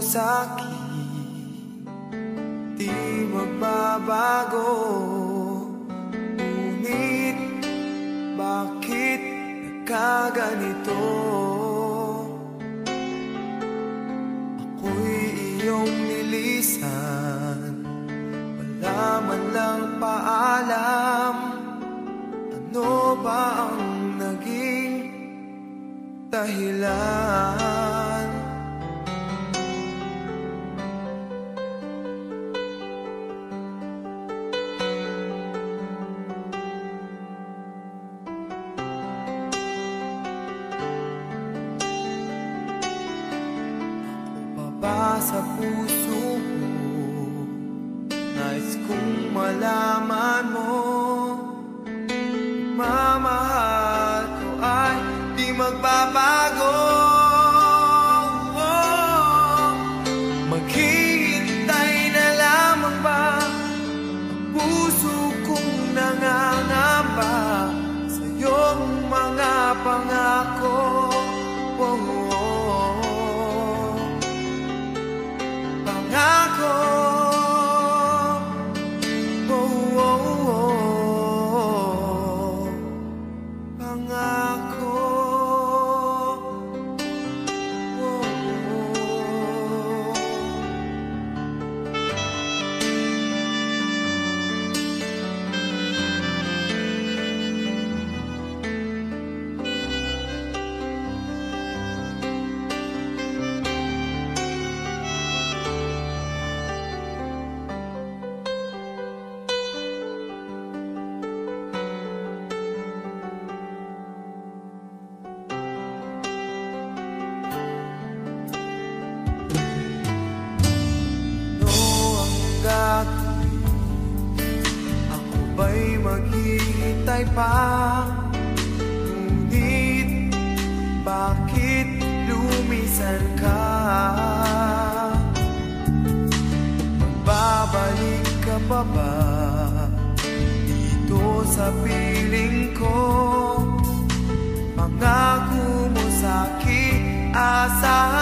sa'kin Di magbabago Ngunit bakit nagkaganito? Ako'y iyong nilisan Wala man lang paalam Ano ba ang naging dahilan? Sa puso mo. Nais kong malaman mo. Mamahal ko ay di magbabago tunay pa Ngunit bakit lumisan ka? Magbabalik ka pa ba? Dito sa piling ko Pangako mo sa'kin asahan